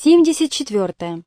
74.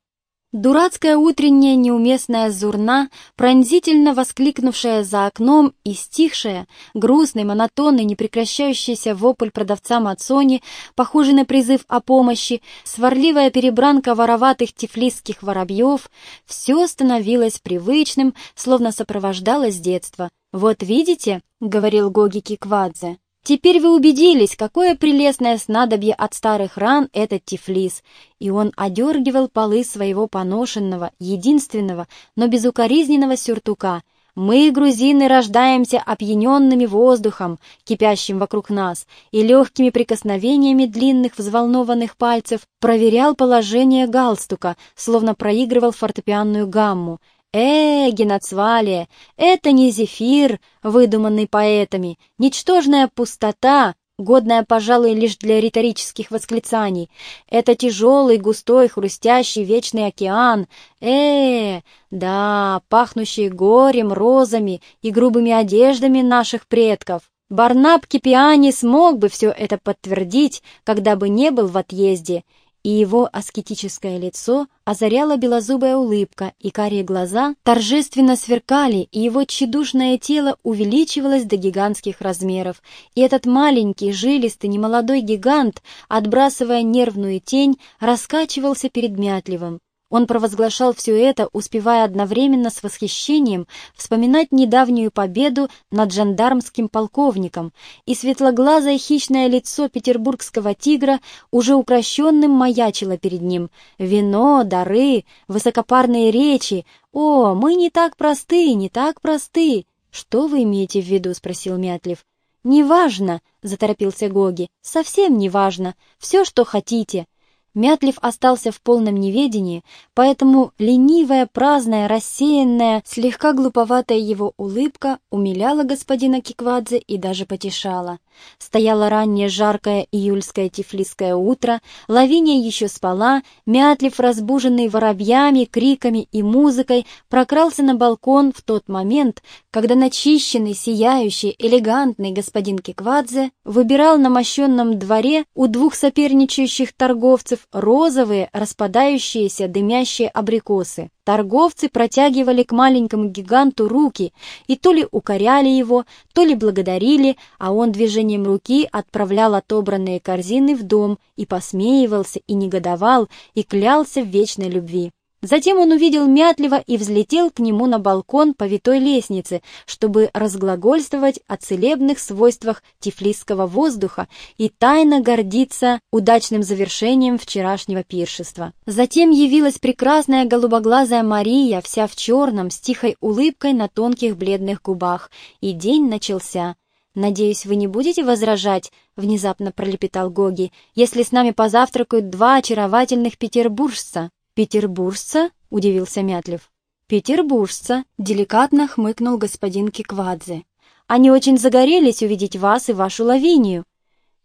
Дурацкая утренняя неуместная зурна, пронзительно воскликнувшая за окном и стихшая, грустный, монотонный, непрекращающийся вопль продавца Мацони, похожий на призыв о помощи, сварливая перебранка вороватых тифлисских воробьев, все становилось привычным, словно сопровождалось с детства. «Вот видите», — говорил Гоги Киквадзе, Теперь вы убедились, какое прелестное снадобье от старых ран этот тифлис, и он одергивал полы своего поношенного, единственного, но безукоризненного сюртука. Мы, грузины, рождаемся опьяненными воздухом, кипящим вокруг нас, и легкими прикосновениями длинных взволнованных пальцев проверял положение галстука, словно проигрывал фортепианную гамму. Э, Геноцвалия, это не зефир, выдуманный поэтами, ничтожная пустота, годная, пожалуй, лишь для риторических восклицаний. Это тяжелый, густой, хрустящий вечный океан. Э, да, пахнущий горем, розами и грубыми одеждами наших предков. Барнаб Кипиани смог бы все это подтвердить, когда бы не был в отъезде, и его аскетическое лицо озаряла белозубая улыбка, и карие глаза торжественно сверкали, и его тщедушное тело увеличивалось до гигантских размеров, и этот маленький, жилистый, немолодой гигант, отбрасывая нервную тень, раскачивался перед Мятливым. Он провозглашал все это, успевая одновременно с восхищением вспоминать недавнюю победу над жандармским полковником, и светлоглазое хищное лицо петербургского тигра уже укращенным маячило перед ним. Вино, дары, высокопарные речи. «О, мы не так просты, не так просты!» «Что вы имеете в виду?» — спросил Мятлев. «Неважно», — заторопился Гоги, — «совсем неважно. Все, что хотите. Мятлив остался в полном неведении, поэтому ленивая, праздная, рассеянная, слегка глуповатая его улыбка умиляла господина Киквадзе и даже потешала. Стояло раннее жаркое июльское тифлисское утро, Лавиния еще спала, Мятлив, разбуженный воробьями, криками и музыкой, прокрался на балкон в тот момент, когда начищенный, сияющий, элегантный господин Киквадзе выбирал на мощенном дворе у двух соперничающих торговцев розовые, распадающиеся, дымящие абрикосы. Торговцы протягивали к маленькому гиганту руки и то ли укоряли его, то ли благодарили, а он движением руки отправлял отобранные корзины в дом и посмеивался, и негодовал, и клялся в вечной любви. Затем он увидел Мятлева и взлетел к нему на балкон по витой лестнице, чтобы разглагольствовать о целебных свойствах тифлисского воздуха и тайно гордиться удачным завершением вчерашнего пиршества. Затем явилась прекрасная голубоглазая Мария, вся в черном, с тихой улыбкой на тонких бледных губах, и день начался. «Надеюсь, вы не будете возражать?» — внезапно пролепетал Гоги. «Если с нами позавтракают два очаровательных петербуржца». «Петербуржца?» — удивился Мятлев. «Петербуржца», — деликатно хмыкнул господин Киквадзе. «Они очень загорелись увидеть вас и вашу Лавинию».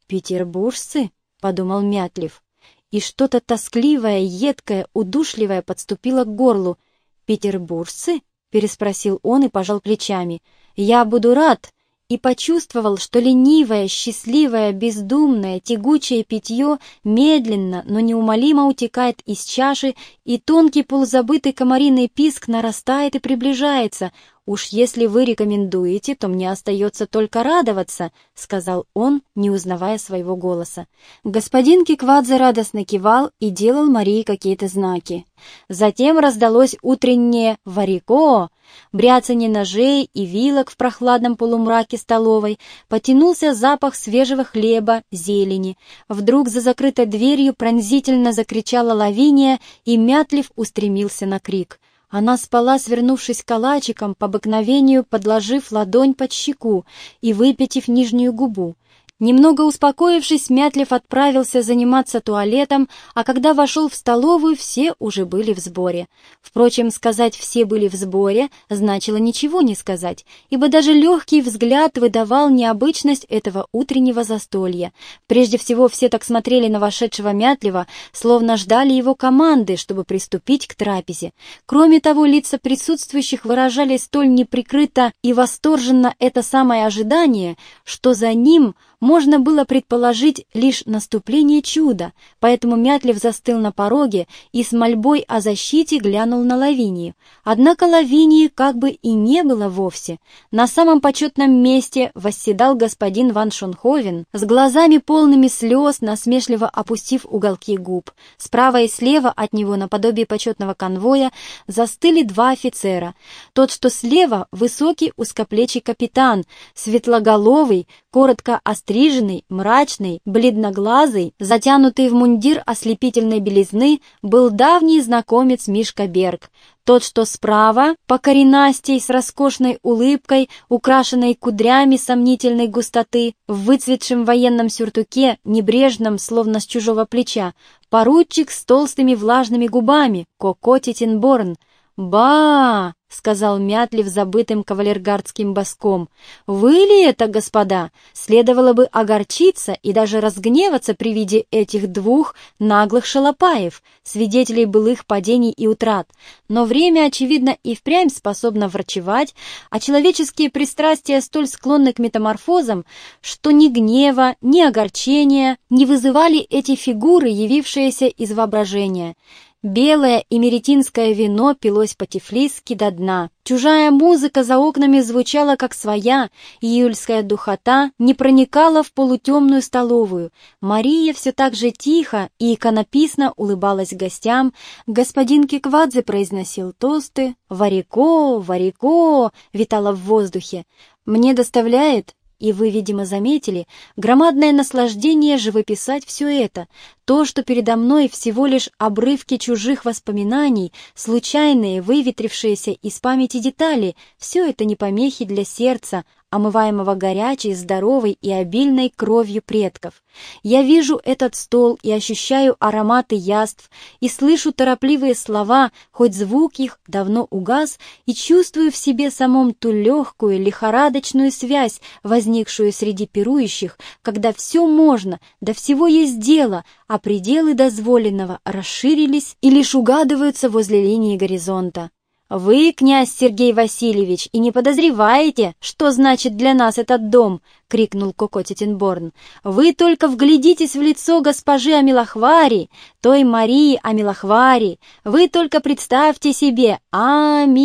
«Петербуржцы?» — подумал Мятлев. И что-то тоскливое, едкое, удушливое подступило к горлу. «Петербуржцы?» — переспросил он и пожал плечами. «Я буду рад, и почувствовал, что ленивое, счастливое, бездумное, тягучее питье медленно, но неумолимо утекает из чаши, и тонкий полузабытый комариный писк нарастает и приближается. «Уж если вы рекомендуете, то мне остается только радоваться», — сказал он, не узнавая своего голоса. Господин Киквадзе радостно кивал и делал Марии какие-то знаки. Затем раздалось утреннее «Варико!», бряцание ножей и вилок в прохладном полумраке столовой, потянулся запах свежего хлеба, зелени. Вдруг за закрытой дверью пронзительно закричала Лавиния, и Мятлив устремился на крик. Она спала, свернувшись калачиком, по обыкновению подложив ладонь под щеку и выпятив нижнюю губу. Немного успокоившись, Мятлев отправился заниматься туалетом, а когда вошел в столовую, все уже были в сборе. Впрочем, сказать «все были в сборе» значило ничего не сказать, ибо даже легкий взгляд выдавал необычность этого утреннего застолья. Прежде всего, все так смотрели на вошедшего Мятлева, словно ждали его команды, чтобы приступить к трапезе. Кроме того, лица присутствующих выражали столь неприкрыто и восторженно это самое ожидание, что за ним – можно было предположить лишь наступление чуда, поэтому Мятлев застыл на пороге и с мольбой о защите глянул на Лавинию. Однако Лавинии как бы и не было вовсе. На самом почетном месте восседал господин Ван Шонховен с глазами полными слез, насмешливо опустив уголки губ. Справа и слева от него, наподобие почетного конвоя, застыли два офицера. Тот, что слева, высокий узкоплечий капитан, светлоголовый, коротко остриженный, мрачный, бледноглазый, затянутый в мундир ослепительной белизны, был давний знакомец Мишка Берг. Тот, что справа, по коренастей, с роскошной улыбкой, украшенной кудрями сомнительной густоты, в выцветшем военном сюртуке, небрежном, словно с чужого плеча, поручик с толстыми влажными губами, Коко Титенборн. «Ба!» — сказал Мятлив забытым кавалергардским боском. «Вы ли это, господа? Следовало бы огорчиться и даже разгневаться при виде этих двух наглых шалопаев, свидетелей былых падений и утрат. Но время, очевидно, и впрямь способно врачевать, а человеческие пристрастия столь склонны к метаморфозам, что ни гнева, ни огорчения не вызывали эти фигуры, явившиеся из воображения». Белое и меретинское вино пилось по-тифлисски до дна. Чужая музыка за окнами звучала как своя, июльская духота не проникала в полутемную столовую. Мария все так же тихо и иконописно улыбалась гостям. Господин Киквадзе произносил тосты. «Варико, варико!» витало в воздухе. «Мне доставляет и вы, видимо, заметили, громадное наслаждение живописать все это, то, что передо мной всего лишь обрывки чужих воспоминаний, случайные, выветрившиеся из памяти детали, все это не помехи для сердца, омываемого горячей, здоровой и обильной кровью предков. Я вижу этот стол и ощущаю ароматы яств, и слышу торопливые слова, хоть звук их давно угас, и чувствую в себе самом ту легкую, лихорадочную связь, возникшую среди пирующих, когда все можно, до всего есть дело, а пределы дозволенного расширились и лишь угадываются возле линии горизонта. «Вы, князь Сергей Васильевич, и не подозреваете, что значит для нас этот дом!» — крикнул Коко Титенборн. «Вы только вглядитесь в лицо госпожи Амилахвари, той Марии Амилахвари! Вы только представьте себе Амилахвари!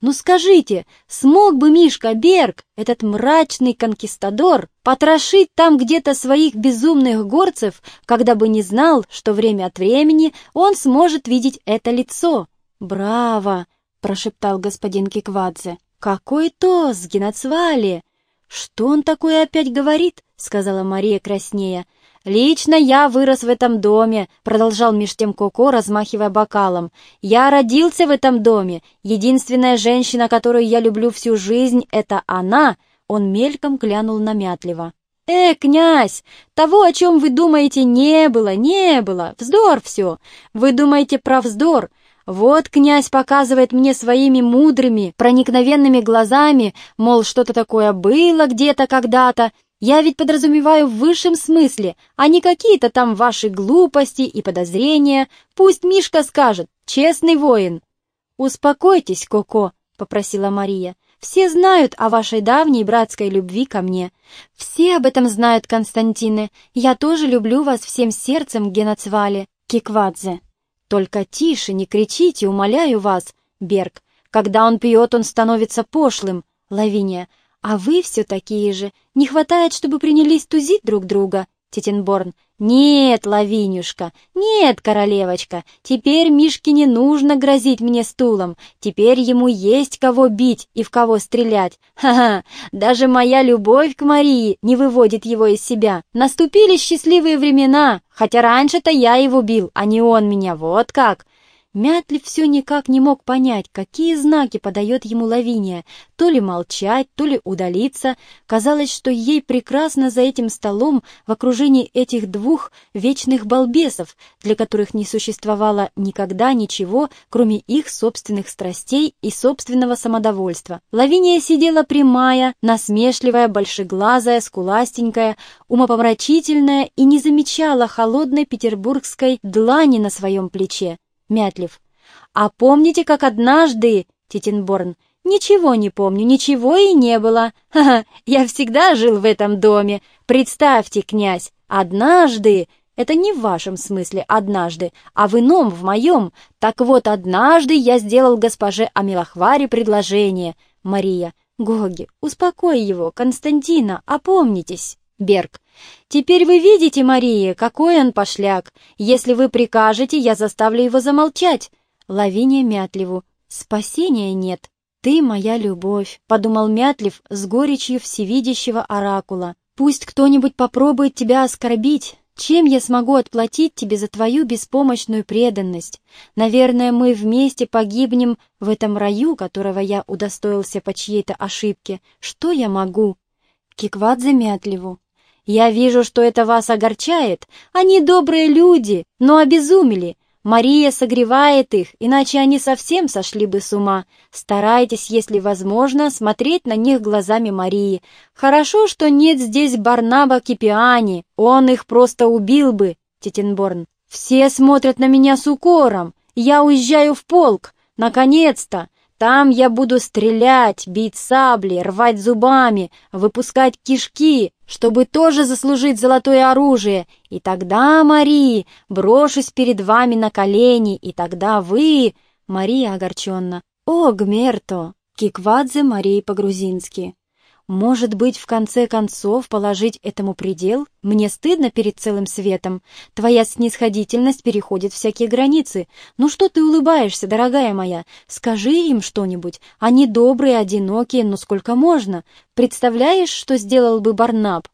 Ну скажите, смог бы Мишка Берг, этот мрачный конкистадор, потрошить там где-то своих безумных горцев, когда бы не знал, что время от времени он сможет видеть это лицо?» «Браво!» — прошептал господин Киквадзе. «Какой тост, Геноцвали!» «Что он такое опять говорит?» — сказала Мария краснея. «Лично я вырос в этом доме», — продолжал меж тем Коко, размахивая бокалом. «Я родился в этом доме. Единственная женщина, которую я люблю всю жизнь, это она». Он мельком глянул намятливо. «Э, князь, того, о чем вы думаете, не было, не было. Вздор все. Вы думаете про вздор. Вот князь показывает мне своими мудрыми, проникновенными глазами, мол, что-то такое было где-то когда-то. Я ведь подразумеваю в высшем смысле, а не какие-то там ваши глупости и подозрения. Пусть Мишка скажет, честный воин. «Успокойтесь, Коко», — попросила Мария. «Все знают о вашей давней братской любви ко мне. Все об этом знают, Константины. Я тоже люблю вас всем сердцем, Геноцвале, Киквадзе». «Только тише, не кричите, умоляю вас!» Берг. «Когда он пьет, он становится пошлым!» Лавиния. «А вы все такие же. Не хватает, чтобы принялись тузить друг друга!» Титенборн. «Нет, Лавинюшка, нет, королевочка, теперь Мишке не нужно грозить мне стулом, теперь ему есть кого бить и в кого стрелять. Ха-ха, даже моя любовь к Марии не выводит его из себя. Наступили счастливые времена, хотя раньше-то я его бил, а не он меня, вот как. Мятлив все никак не мог понять, какие знаки подает ему Лавиния, то ли молчать, то ли удалиться. Казалось, что ей прекрасно за этим столом в окружении этих двух вечных балбесов, для которых не существовало никогда ничего, кроме их собственных страстей и собственного самодовольства. Лавиния сидела прямая, насмешливая, большеглазая, скуластенькая, умопомрачительная и не замечала холодной петербургской длани на своем плече. Мятлив. «А помните, как однажды, Титенборн, Ничего не помню, ничего и не было. Ха-ха, я всегда жил в этом доме. Представьте, князь, однажды, это не в вашем смысле однажды, а в ином, в моем. Так вот, однажды я сделал госпоже Амилахваре предложение. Мария, Гоги, успокой его, Константина, опомнитесь. Берг. «Теперь вы видите, Мария, какой он пошляк. Если вы прикажете, я заставлю его замолчать». Лавиния Мятлеву. «Спасения нет. Ты моя любовь», — подумал Мятлев с горечью всевидящего оракула. «Пусть кто-нибудь попробует тебя оскорбить. Чем я смогу отплатить тебе за твою беспомощную преданность? Наверное, мы вместе погибнем в этом раю, которого я удостоился по чьей-то ошибке. Что я могу?» Киквадзе Мятлеву. Я вижу, что это вас огорчает. Они добрые люди, но обезумели. Мария согревает их, иначе они совсем сошли бы с ума. Старайтесь, если возможно, смотреть на них глазами Марии. Хорошо, что нет здесь Барнаба Кипиани, он их просто убил бы, Титенборн. Все смотрят на меня с укором. Я уезжаю в полк. Наконец-то! Там я буду стрелять, бить сабли, рвать зубами, выпускать кишки, чтобы тоже заслужить золотое оружие. И тогда, Мари, брошусь перед вами на колени, и тогда вы...» Мария огорченно. «О, Гмерто!» Киквадзе Марии по-грузински. Может быть, в конце концов положить этому предел? Мне стыдно перед целым светом. Твоя снисходительность переходит всякие границы. Ну что ты улыбаешься, дорогая моя? Скажи им что-нибудь. Они добрые, одинокие, но сколько можно? Представляешь, что сделал бы Барнаб?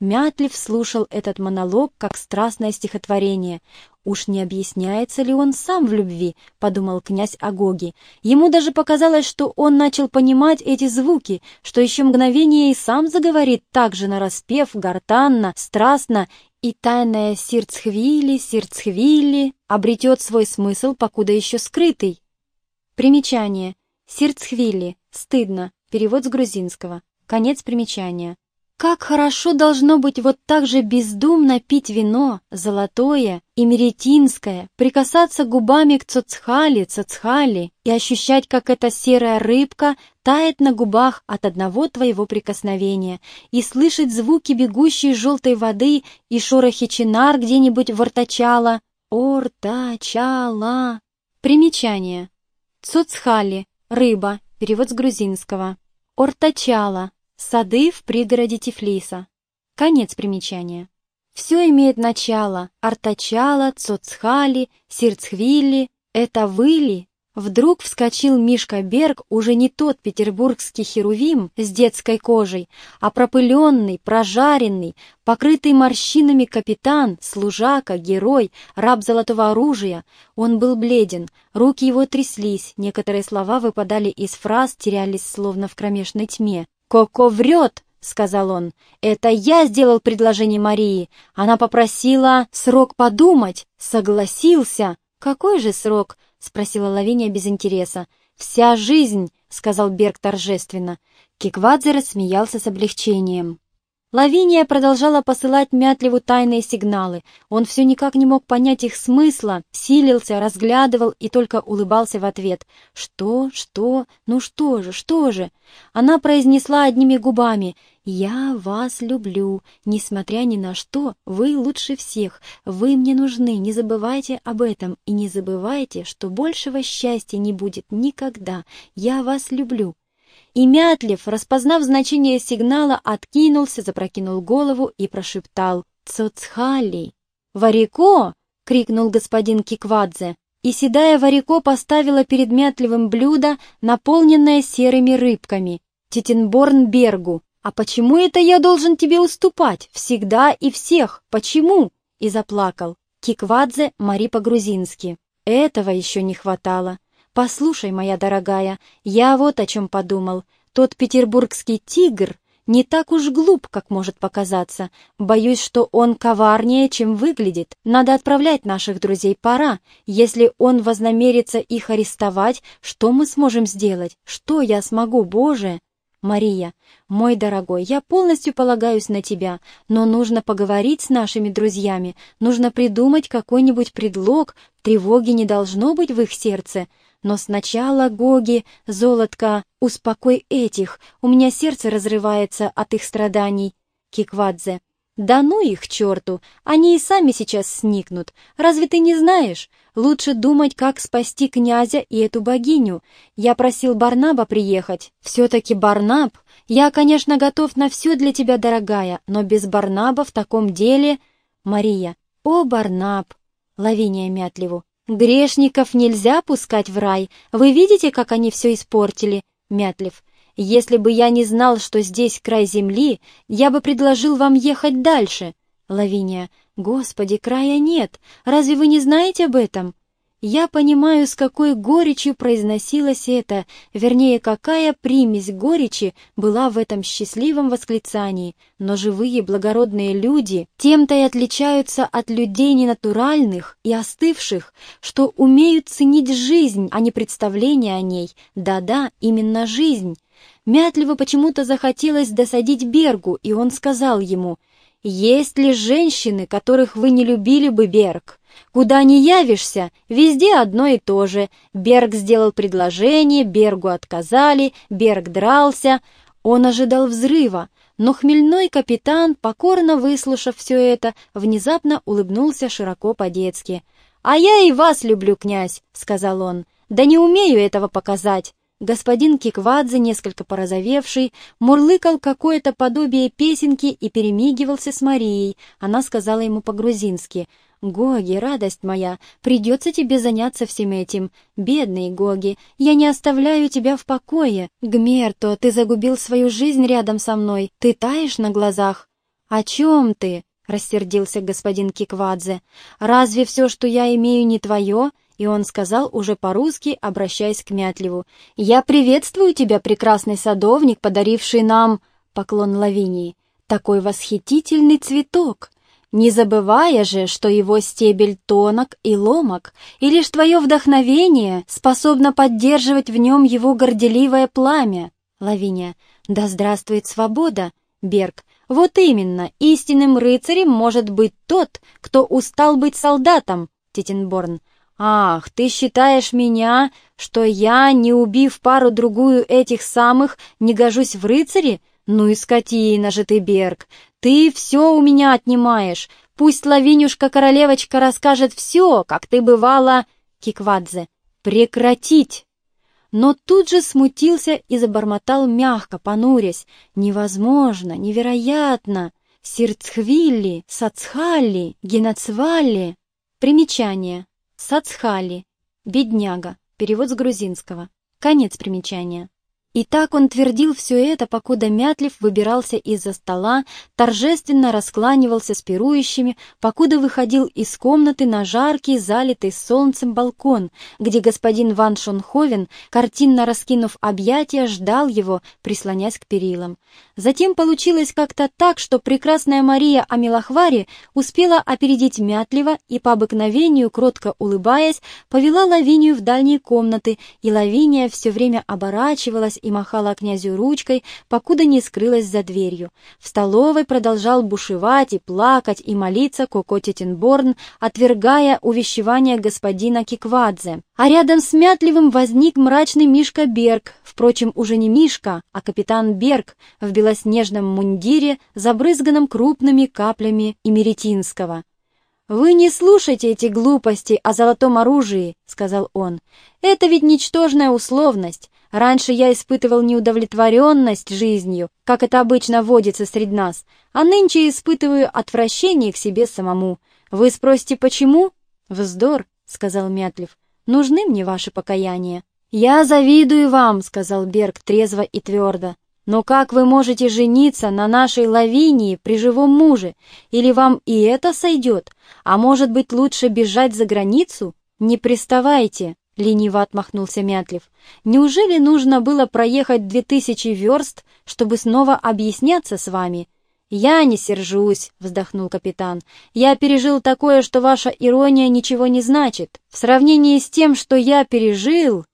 Мятлив слушал этот монолог как страстное стихотворение. «Уж не объясняется ли он сам в любви?» — подумал князь Агоги. Ему даже показалось, что он начал понимать эти звуки, что еще мгновение и сам заговорит так же нараспев, гортанно, страстно, и тайная Сирцхвили, Сирцхвили обретет свой смысл, покуда еще скрытый. Примечание. Сирцхвили. Стыдно. Перевод с грузинского. Конец примечания. Как хорошо должно быть вот так же бездумно пить вино, золотое и меретинское, прикасаться губами к цоцхали, цоцхали и ощущать, как эта серая рыбка тает на губах от одного твоего прикосновения, и слышать звуки бегущей желтой воды и шорохи чинар где-нибудь в ортачала. Ортачала. Примечание. Цоцхали. Рыба. Перевод с грузинского. Ортачала. Сады в пригороде Тифлиса. Конец примечания. Все имеет начало. Артачала, Цоцхали, Сирцхвили. Это выли. Вдруг вскочил Мишка Берг, уже не тот петербургский херувим с детской кожей, а пропыленный, прожаренный, покрытый морщинами капитан, служака, герой, раб золотого оружия. Он был бледен, руки его тряслись, некоторые слова выпадали из фраз, терялись словно в кромешной тьме. «Коко врет!» — сказал он. «Это я сделал предложение Марии. Она попросила срок подумать. Согласился». «Какой же срок?» — спросила Лавиния без интереса. «Вся жизнь», — сказал Берг торжественно. Киквадзе рассмеялся с облегчением. Лавиния продолжала посылать Мятлеву тайные сигналы. Он все никак не мог понять их смысла, силился, разглядывал и только улыбался в ответ. «Что? Что? Ну что же? Что же?» Она произнесла одними губами «Я вас люблю, несмотря ни на что, вы лучше всех, вы мне нужны, не забывайте об этом и не забывайте, что большего счастья не будет никогда, я вас люблю». И Мятлев, распознав значение сигнала, откинулся, запрокинул голову и прошептал «Цоцхали!» «Варико!» — крикнул господин Киквадзе. И седая Варико поставила перед Мятлевым блюдо, наполненное серыми рыбками. Титенборн Бергу. «А почему это я должен тебе уступать? Всегда и всех. Почему?» И заплакал. Киквадзе Мари по-грузински. Этого еще не хватало. «Послушай, моя дорогая, я вот о чем подумал. Тот петербургский тигр не так уж глуп, как может показаться. Боюсь, что он коварнее, чем выглядит. Надо отправлять наших друзей, пора. Если он вознамерится их арестовать, что мы сможем сделать? Что я смогу, Боже?» «Мария, мой дорогой, я полностью полагаюсь на тебя, но нужно поговорить с нашими друзьями, нужно придумать какой-нибудь предлог, тревоги не должно быть в их сердце. Но сначала, Гоги, золотко, успокой этих, у меня сердце разрывается от их страданий. Киквадзе. Да ну их черту, они и сами сейчас сникнут. Разве ты не знаешь? Лучше думать, как спасти князя и эту богиню. Я просил Барнаба приехать. Все-таки Барнаб. Я, конечно, готов на все для тебя, дорогая, но без Барнаба в таком деле... Мария. О, Барнаб. Лавиния Мятлеву. «Грешников нельзя пускать в рай. Вы видите, как они все испортили?» Мятлев. «Если бы я не знал, что здесь край земли, я бы предложил вам ехать дальше». Лавиния. «Господи, края нет. Разве вы не знаете об этом?» Я понимаю, с какой горечью произносилось это, вернее, какая примесь горечи была в этом счастливом восклицании, но живые благородные люди тем-то и отличаются от людей ненатуральных и остывших, что умеют ценить жизнь, а не представление о ней. Да-да, именно жизнь. Мятливо почему-то захотелось досадить Бергу, и он сказал ему, «Есть ли женщины, которых вы не любили бы, Берг?» Куда ни явишься, везде одно и то же. Берг сделал предложение, Бергу отказали, Берг дрался. Он ожидал взрыва, но хмельной капитан, покорно выслушав все это, внезапно улыбнулся широко по-детски. «А я и вас люблю, князь», — сказал он. «Да не умею этого показать». Господин Киквадзе, несколько порозовевший, мурлыкал какое-то подобие песенки и перемигивался с Марией. Она сказала ему по-грузински — «Гоги, радость моя, придется тебе заняться всем этим. Бедный Гоги, я не оставляю тебя в покое. Гмерто, ты загубил свою жизнь рядом со мной, ты таешь на глазах». «О чем ты?» — рассердился господин Киквадзе. «Разве все, что я имею, не твое?» И он сказал уже по-русски, обращаясь к Мятлеву. «Я приветствую тебя, прекрасный садовник, подаривший нам...» Поклон Лавинии. «Такой восхитительный цветок!» Не забывая же, что его стебель тонок и ломок, и лишь твое вдохновение способно поддерживать в нем его горделивое пламя. Лавиния. Да здравствует свобода! Берг. Вот именно, истинным рыцарем может быть тот, кто устал быть солдатом. Титенборн. «Ах, ты считаешь меня, что я, не убив пару-другую этих самых, не гожусь в рыцари? Ну и скотина же ты, Берг! Ты все у меня отнимаешь. Пусть Лавинюшка-королевочка расскажет все, как ты бывала...» Киквадзе. «Прекратить!» Но тут же смутился и забормотал мягко, понурясь. «Невозможно, невероятно! Сирцхвилли, Сацхалли, Геноцвалли!» Примечание. Сацхали. Бедняга. Перевод с грузинского. Конец примечания. И так он твердил все это, покуда Мятлив выбирался из-за стола, торжественно раскланивался с пирующими, покуда выходил из комнаты на жаркий, залитый солнцем балкон, где господин Ван Шонховен, картинно раскинув объятия, ждал его, прислонясь к перилам. Затем получилось как-то так, что прекрасная Мария Амилахвари успела опередить Мятлива и, по обыкновению, кротко улыбаясь, повела Лавинию в дальние комнаты, и Лавиния все время оборачивалась и махала князю ручкой, покуда не скрылась за дверью. В столовой продолжал бушевать и плакать и молиться Коко Тетенборн, отвергая увещевания господина Киквадзе. А рядом с Мятливым возник мрачный Мишка Берг, впрочем, уже не Мишка, а капитан Берг в белоснежном мундире, забрызганном крупными каплями имеретинского. «Вы не слушайте эти глупости о золотом оружии», — сказал он. «Это ведь ничтожная условность. Раньше я испытывал неудовлетворенность жизнью, как это обычно водится среди нас, а нынче испытываю отвращение к себе самому. Вы спросите, почему? Вздор, — сказал Мятлев. Нужны мне ваши покаяния. Я завидую вам, — сказал Берг трезво и твердо. Но как вы можете жениться на нашей Лавинии при живом муже? Или вам и это сойдет? А может быть, лучше бежать за границу? Не приставайте. — лениво отмахнулся Мятлев. «Неужели нужно было проехать две тысячи верст, чтобы снова объясняться с вами?» «Я не сержусь», — вздохнул капитан. «Я пережил такое, что ваша ирония ничего не значит. В сравнении с тем, что я пережил...»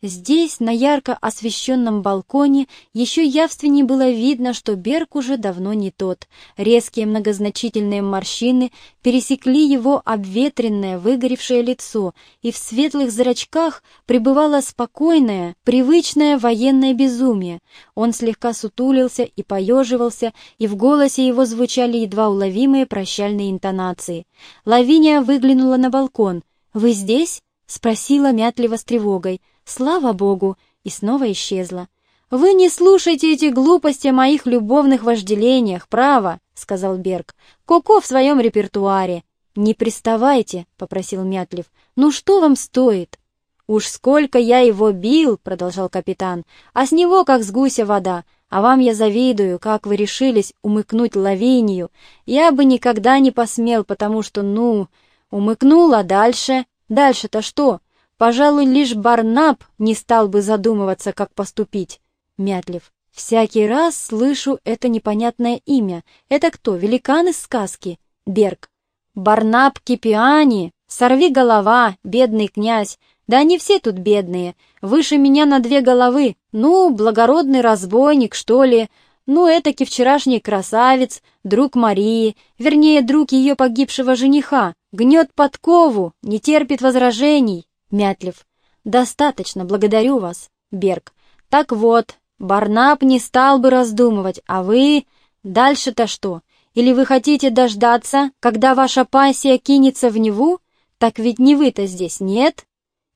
Здесь, на ярко освещенном балконе, еще явственнее было видно, что Берг уже давно не тот. Резкие многозначительные морщины пересекли его обветренное, выгоревшее лицо, и в светлых зрачках пребывало спокойное, привычное военное безумие. Он слегка сутулился и поеживался, и в голосе его звучали едва уловимые прощальные интонации. Лавиния выглянула на балкон. «Вы здесь?» — спросила мятливо с тревогой. «Слава Богу!» и снова исчезла. «Вы не слушайте эти глупости о моих любовных вожделениях, право!» — сказал Берг. «Коко в своем репертуаре!» «Не приставайте!» — попросил Мятлив. «Ну что вам стоит?» «Уж сколько я его бил!» — продолжал капитан. «А с него как с гуся вода! А вам я завидую, как вы решились умыкнуть Лавинию. Я бы никогда не посмел, потому что, ну, умыкнул, а дальше? Дальше-то что? Пожалуй, лишь Барнаб не стал бы задумываться, как поступить. Мятлив. Всякий раз слышу это непонятное имя. Это кто, великан из сказки? Берг. Барнаб Кипиани, сорви голова, бедный князь. Да они все тут бедные, выше меня на две головы. Ну, благородный разбойник, что ли. Ну, этаки вчерашний красавец, друг Марии, вернее, друг ее погибшего жениха. Гнет подкову, не терпит возражений. Мятлев. «Достаточно, благодарю вас, Берг. Так вот, Барнаб не стал бы раздумывать, а вы... Дальше-то что? Или вы хотите дождаться, когда ваша пассия кинется в Неву? Так ведь Невы-то здесь нет?»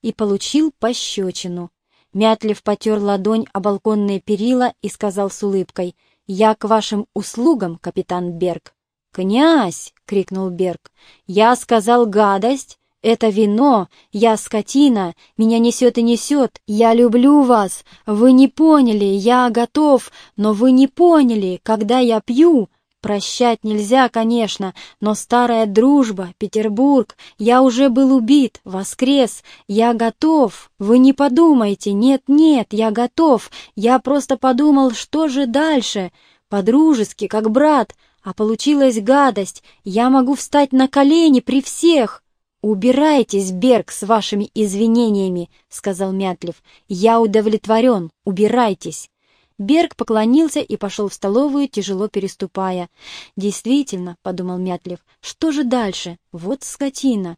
И получил пощечину. Мятлев потер ладонь о балконные перила и сказал с улыбкой, «Я к вашим услугам, капитан Берг». «Князь!» — крикнул Берг. «Я сказал гадость, это вино, я скотина, меня несет и несет, я люблю вас, вы не поняли, я готов, но вы не поняли, когда я пью. Прощать нельзя, конечно, но старая дружба, Петербург, я уже был убит, воскрес, я готов. Вы не подумайте, нет-нет, я готов, я просто подумал, что же дальше, по-дружески, как брат, а получилась гадость, я могу встать на колени при всех. «Убирайтесь, Берг, с вашими извинениями», — сказал Мятлев. «Я удовлетворен. Убирайтесь». Берг поклонился и пошел в столовую, тяжело переступая. «Действительно», — подумал Мятлев, — «что же дальше? Вот скотина».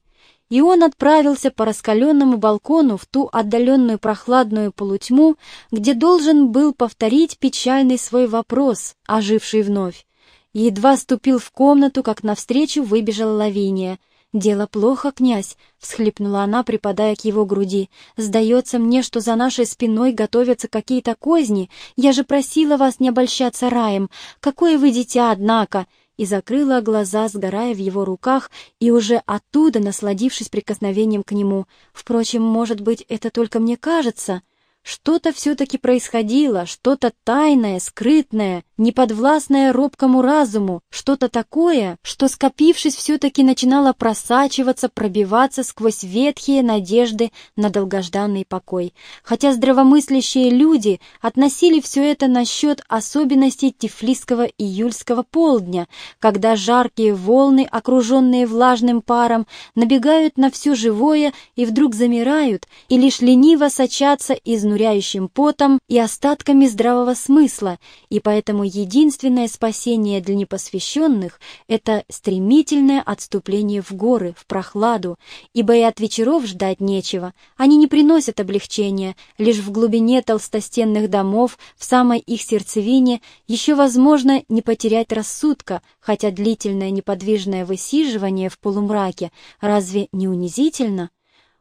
И он отправился по раскаленному балкону в ту отдаленную прохладную полутьму, где должен был повторить печальный свой вопрос, оживший вновь. Едва ступил в комнату, как навстречу выбежала Лавиния — «Дело плохо, князь», — всхлипнула она, припадая к его груди. «Сдается мне, что за нашей спиной готовятся какие-то козни. Я же просила вас не обольщаться раем. Какое вы дитя, однако!» И закрыла глаза, сгорая в его руках, и уже оттуда насладившись прикосновением к нему. «Впрочем, может быть, это только мне кажется?» Что-то все-таки происходило, что-то тайное, скрытное, неподвластное робкому разуму, что-то такое, что, скопившись, все-таки начинало просачиваться, пробиваться сквозь ветхие надежды на долгожданный покой. Хотя здравомыслящие люди относили все это насчет особенностей тифлисского июльского полдня, когда жаркие волны, окруженные влажным паром, набегают на все живое и вдруг замирают, и лишь лениво сочатся изнуряющим потом и остатками здравого смысла, и единственное спасение для непосвященных — это стремительное отступление в горы, в прохладу, ибо и от вечеров ждать нечего, они не приносят облегчения, лишь в глубине толстостенных домов, в самой их сердцевине, еще возможно не потерять рассудка, хотя длительное неподвижное высиживание в полумраке разве не унизительно?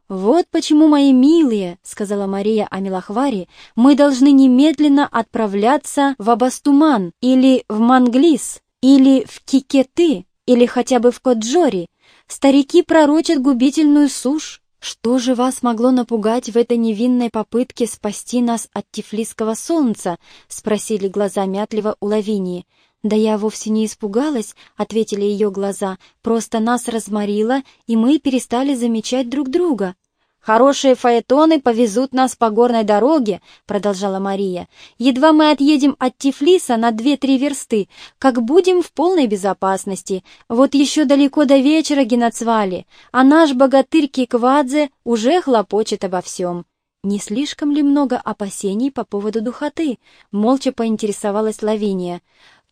«Вот почему, мои милые, — сказала Мария Амилахвари, — мы должны немедленно отправляться в Абастуман или в Манглис, или в Кикеты, или хотя бы в Коджори. Старики пророчат губительную сушь. Что же вас могло напугать в этой невинной попытке спасти нас от тифлисского солнца?» — спросили глаза мятливо у Лавинии. «Да я вовсе не испугалась», — ответили ее глаза, «просто нас разморило, и мы перестали замечать друг друга». «Хорошие фаэтоны повезут нас по горной дороге», — продолжала Мария. «Едва мы отъедем от Тифлиса на две-три версты, как будем в полной безопасности. Вот еще далеко до вечера Геноцвали, а наш богатырь Киквадзе уже хлопочет обо всем». не слишком ли много опасений по поводу духоты?» — молча поинтересовалась Лавиния.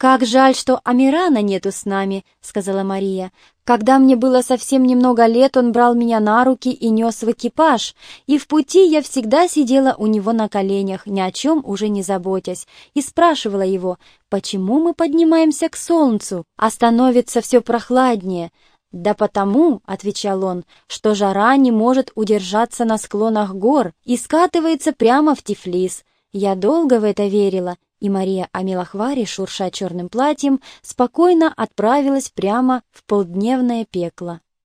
«Как жаль, что Амирана нету с нами», — сказала Мария. «Когда мне было совсем немного лет, он брал меня на руки и нес в экипаж, и в пути я всегда сидела у него на коленях, ни о чем уже не заботясь, и спрашивала его, почему мы поднимаемся к солнцу, а становится все прохладнее». «Да потому», — отвечал он, — «что жара не может удержаться на склонах гор и скатывается прямо в Тифлис. Я долго в это верила, и Мария Амилахвари, шурша черным платьем, спокойно отправилась прямо в полдневное пекло.